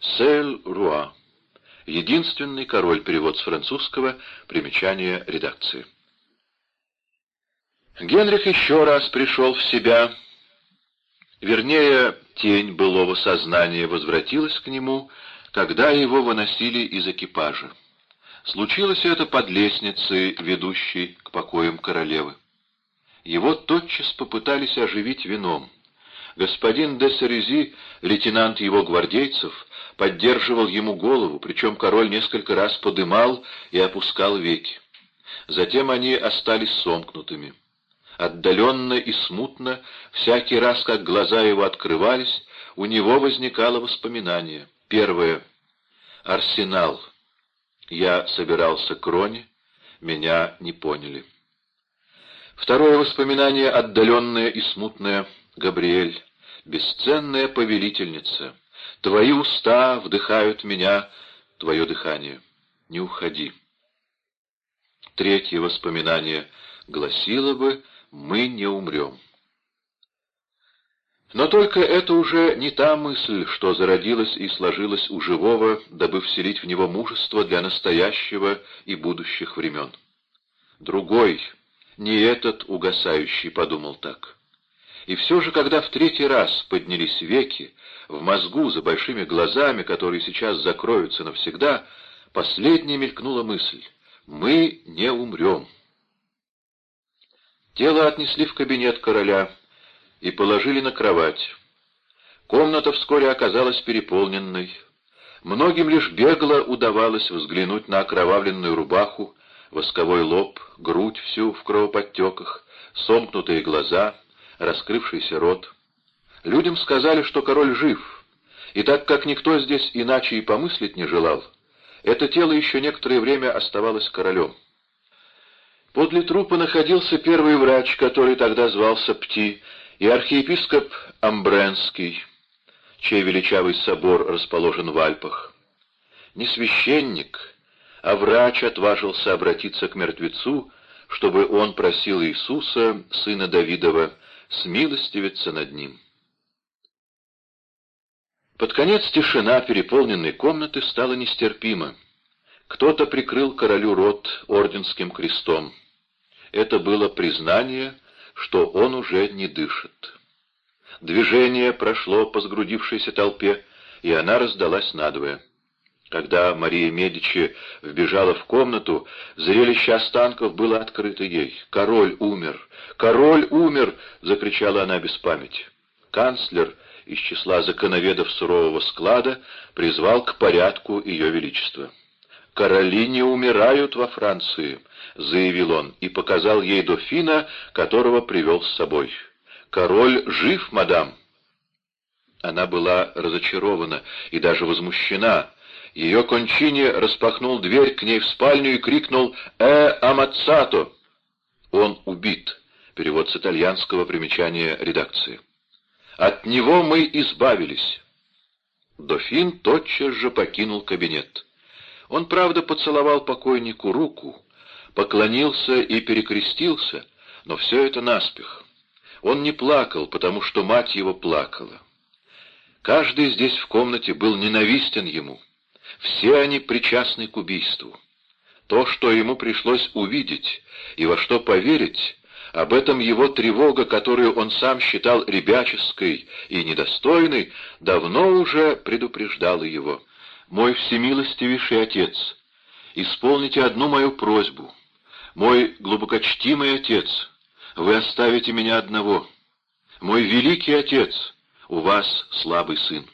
Сель Руа. Единственный король, перевод с французского, примечание редакции. Генрих еще раз пришел в себя. Вернее, тень былого сознания возвратилась к нему, когда его выносили из экипажа. Случилось это под лестницей, ведущей к покоям королевы. Его тотчас попытались оживить вином. Господин де Сарези, лейтенант его гвардейцев, поддерживал ему голову, причем король несколько раз подымал и опускал веки. Затем они остались сомкнутыми. Отдаленно и смутно, всякий раз, как глаза его открывались, у него возникало воспоминание. Первое. Арсенал. Я собирался к Роне, меня не поняли. Второе воспоминание, отдаленное и смутное. Габриэль, бесценная повелительница. Твои уста вдыхают меня, твое дыхание. Не уходи. Третье воспоминание гласило бы «Мы не умрем». Но только это уже не та мысль, что зародилась и сложилась у живого, дабы вселить в него мужество для настоящего и будущих времен. Другой, не этот угасающий, подумал так. И все же, когда в третий раз поднялись веки, в мозгу, за большими глазами, которые сейчас закроются навсегда, последняя мелькнула мысль «Мы не умрем». Тело отнесли в кабинет короля и положили на кровать. Комната вскоре оказалась переполненной. Многим лишь бегло удавалось взглянуть на окровавленную рубаху, восковой лоб, грудь всю в кровоподтеках, сомкнутые глаза, раскрывшийся рот. Людям сказали, что король жив, и так как никто здесь иначе и помыслить не желал, это тело еще некоторое время оставалось королем. Подле трупа находился первый врач, который тогда звался Пти, и архиепископ Амбренский, чей величавый собор расположен в Альпах. Не священник, а врач отважился обратиться к мертвецу, чтобы он просил Иисуса, сына Давидова, смилостивиться над ним. Под конец тишина переполненной комнаты стала нестерпима. Кто-то прикрыл королю рот орденским крестом. Это было признание, что он уже не дышит. Движение прошло по сгрудившейся толпе, и она раздалась надвое. Когда Мария Медичи вбежала в комнату, зрелище останков было открыто ей. «Король умер! Король умер!» — закричала она без памяти. Канцлер из числа законоведов сурового склада призвал к порядку ее величества. «Короли не умирают во Франции», — заявил он, и показал ей дофина, которого привел с собой. «Король жив, мадам». Она была разочарована и даже возмущена. Ее кончине распахнул дверь к ней в спальню и крикнул «Э, амаццато!» «Он убит», — перевод с итальянского примечания редакции. От него мы избавились. Дофин тотчас же покинул кабинет. Он, правда, поцеловал покойнику руку, поклонился и перекрестился, но все это наспех. Он не плакал, потому что мать его плакала. Каждый здесь в комнате был ненавистен ему. Все они причастны к убийству. То, что ему пришлось увидеть и во что поверить, об этом его тревога, которую он сам считал ребяческой и недостойной, давно уже предупреждала его. «Мой всемилостивейший отец, исполните одну мою просьбу. Мой глубокочтимый отец, вы оставите меня одного. Мой великий отец, у вас слабый сын».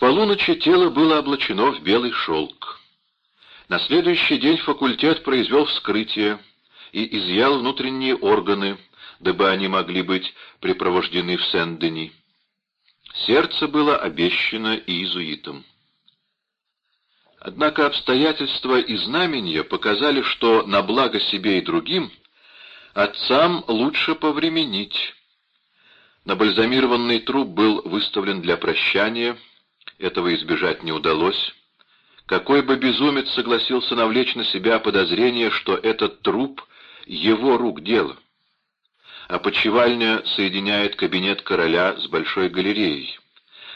Полуночи тело было облачено в белый шелк. На следующий день факультет произвел вскрытие, и изъял внутренние органы, дабы они могли быть припровождены в Сен-Дени. Сердце было обещано иезуитам. Однако обстоятельства и знамения показали, что на благо себе и другим отцам лучше повременить. Набальзамированный труп был выставлен для прощания, этого избежать не удалось. Какой бы безумец согласился навлечь на себя подозрение, что этот труп его рук дело. Опочивальня соединяет кабинет короля с большой галереей.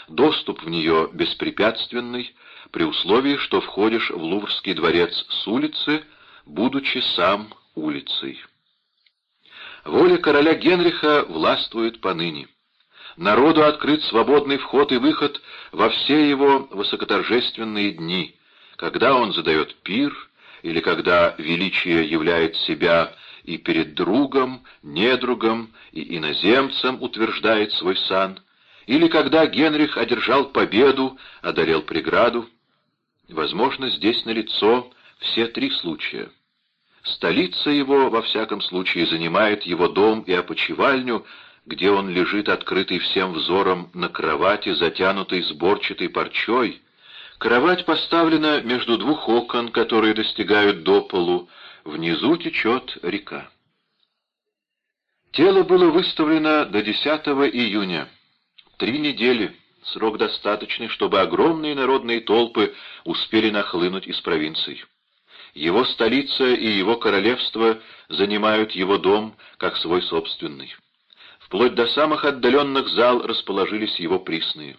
доступ в нее беспрепятственный, при условии, что входишь в Луврский дворец с улицы, будучи сам улицей. Воля короля Генриха властвует поныне. Народу открыт свободный вход и выход во все его высокоторжественные дни, когда он задает пир, или когда величие являет себя и перед другом, недругом и иноземцем утверждает свой сан, или когда Генрих одержал победу, одолел преграду. Возможно, здесь налицо все три случая. Столица его, во всяком случае, занимает его дом и опочивальню, где он лежит открытый всем взором на кровати, затянутой сборчатой парчой. Кровать поставлена между двух окон, которые достигают до полу, внизу течет река. Тело было выставлено до 10 июня. Три недели, срок достаточный, чтобы огромные народные толпы успели нахлынуть из провинций. Его столица и его королевство занимают его дом как свой собственный. Вплоть до самых отдаленных зал расположились его присные.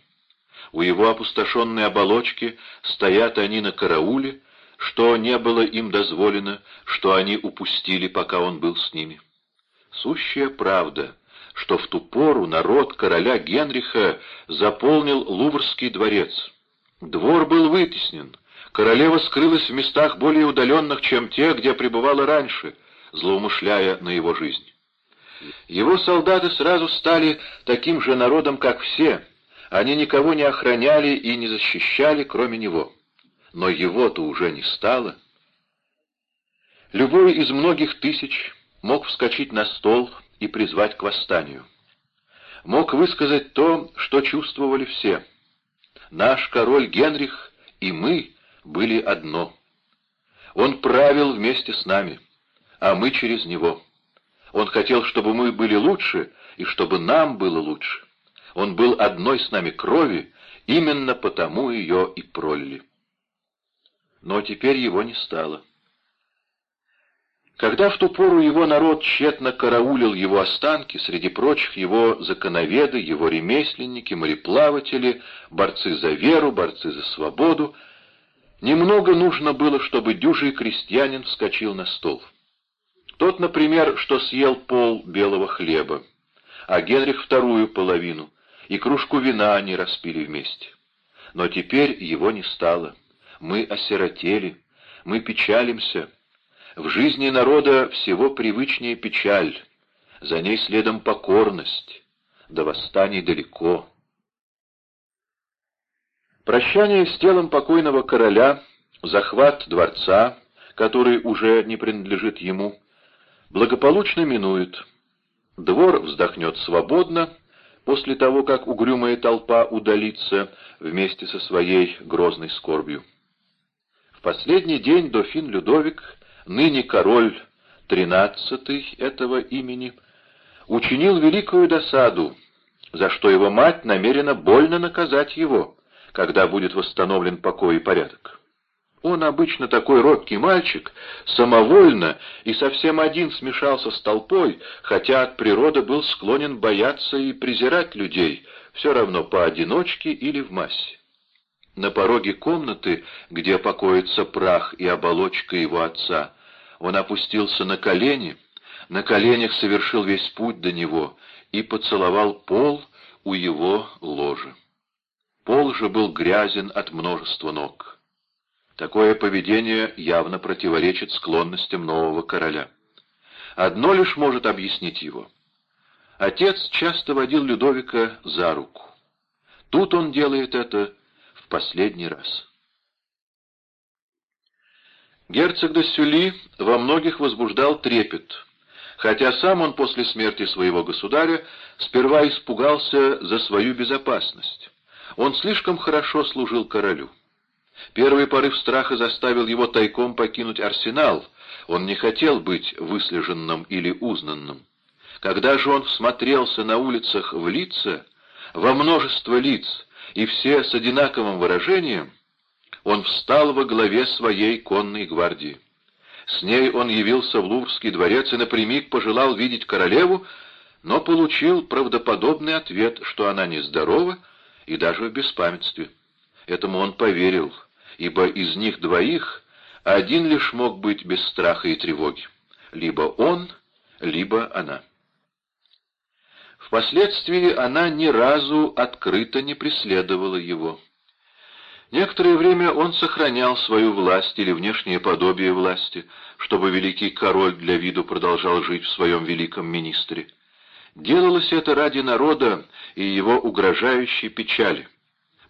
У его опустошенной оболочки стоят они на карауле, что не было им дозволено, что они упустили, пока он был с ними. Сущая правда, что в ту пору народ короля Генриха заполнил Луврский дворец. Двор был вытеснен, королева скрылась в местах более удаленных, чем те, где пребывала раньше, злоумышляя на его жизнь. Его солдаты сразу стали таким же народом, как все, они никого не охраняли и не защищали, кроме него но его-то уже не стало. Любой из многих тысяч мог вскочить на стол и призвать к восстанию. Мог высказать то, что чувствовали все. Наш король Генрих и мы были одно. Он правил вместе с нами, а мы через него. Он хотел, чтобы мы были лучше, и чтобы нам было лучше. Он был одной с нами крови, именно потому ее и пролили но теперь его не стало. Когда в ту пору его народ тщетно караулил его останки, среди прочих его законоведы, его ремесленники, мореплаватели, борцы за веру, борцы за свободу, немного нужно было, чтобы дюжий крестьянин вскочил на стол. Тот, например, что съел пол белого хлеба, а Генрих вторую половину, и кружку вина они распили вместе. Но теперь его не стало мы осиротели, мы печалимся. В жизни народа всего привычнее печаль, за ней следом покорность, до восстаний далеко. Прощание с телом покойного короля, захват дворца, который уже не принадлежит ему, благополучно минует. Двор вздохнет свободно, после того, как угрюмая толпа удалится вместе со своей грозной скорбью последний день дофин Людовик, ныне король тринадцатый этого имени, учинил великую досаду, за что его мать намерена больно наказать его, когда будет восстановлен покой и порядок. Он обычно такой робкий мальчик, самовольно и совсем один смешался с толпой, хотя от природы был склонен бояться и презирать людей, все равно поодиночке или в массе. На пороге комнаты, где покоится прах и оболочка его отца, он опустился на колени, на коленях совершил весь путь до него и поцеловал пол у его ложа. Пол же был грязен от множества ног. Такое поведение явно противоречит склонностям нового короля. Одно лишь может объяснить его. Отец часто водил Людовика за руку. Тут он делает это в последний раз. Герцог де Сюли во многих возбуждал трепет, хотя сам он после смерти своего государя сперва испугался за свою безопасность. Он слишком хорошо служил королю. Первый порыв страха заставил его тайком покинуть арсенал, он не хотел быть выслеженным или узнанным. Когда же он всмотрелся на улицах в лица, во множество лиц, и все с одинаковым выражением, он встал во главе своей конной гвардии. С ней он явился в Луврский дворец и напрямик пожелал видеть королеву, но получил правдоподобный ответ, что она нездорова и даже в беспамятстве. Этому он поверил, ибо из них двоих один лишь мог быть без страха и тревоги. Либо он, либо она. Впоследствии она ни разу открыто не преследовала его. Некоторое время он сохранял свою власть или внешнее подобие власти, чтобы великий король для виду продолжал жить в своем великом министре. Делалось это ради народа и его угрожающей печали.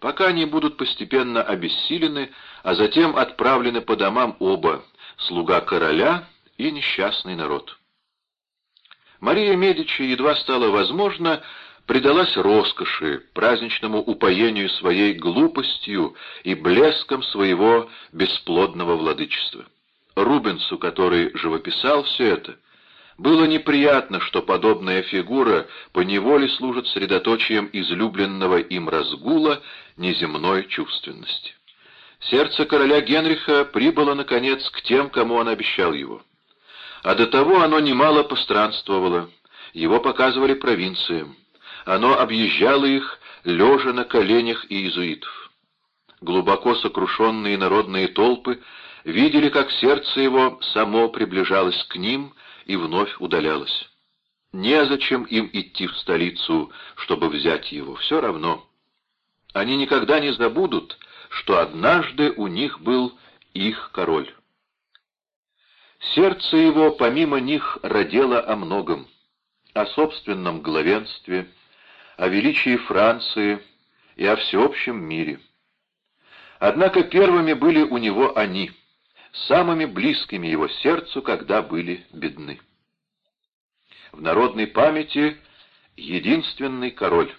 Пока они будут постепенно обессилены, а затем отправлены по домам оба, слуга короля и несчастный народ. Мария Медичи едва стало возможно, предалась роскоши, праздничному упоению своей глупостью и блеском своего бесплодного владычества. Рубенсу, который живописал все это, было неприятно, что подобная фигура поневоле служит средоточием излюбленного им разгула неземной чувственности. Сердце короля Генриха прибыло, наконец, к тем, кому он обещал его. А до того оно немало постранствовало, его показывали провинциям. Оно объезжало их, лежа на коленях иезуитов. Глубоко сокрушенные народные толпы видели, как сердце его само приближалось к ним и вновь удалялось. Незачем им идти в столицу, чтобы взять его, все равно. Они никогда не забудут, что однажды у них был их король. Сердце его помимо них родело о многом, о собственном главенстве, о величии Франции и о всеобщем мире. Однако первыми были у него они, самыми близкими его сердцу, когда были бедны. В народной памяти единственный король.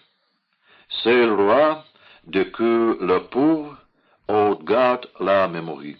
«C'est le roi de que le pauvre au garde la mémoire».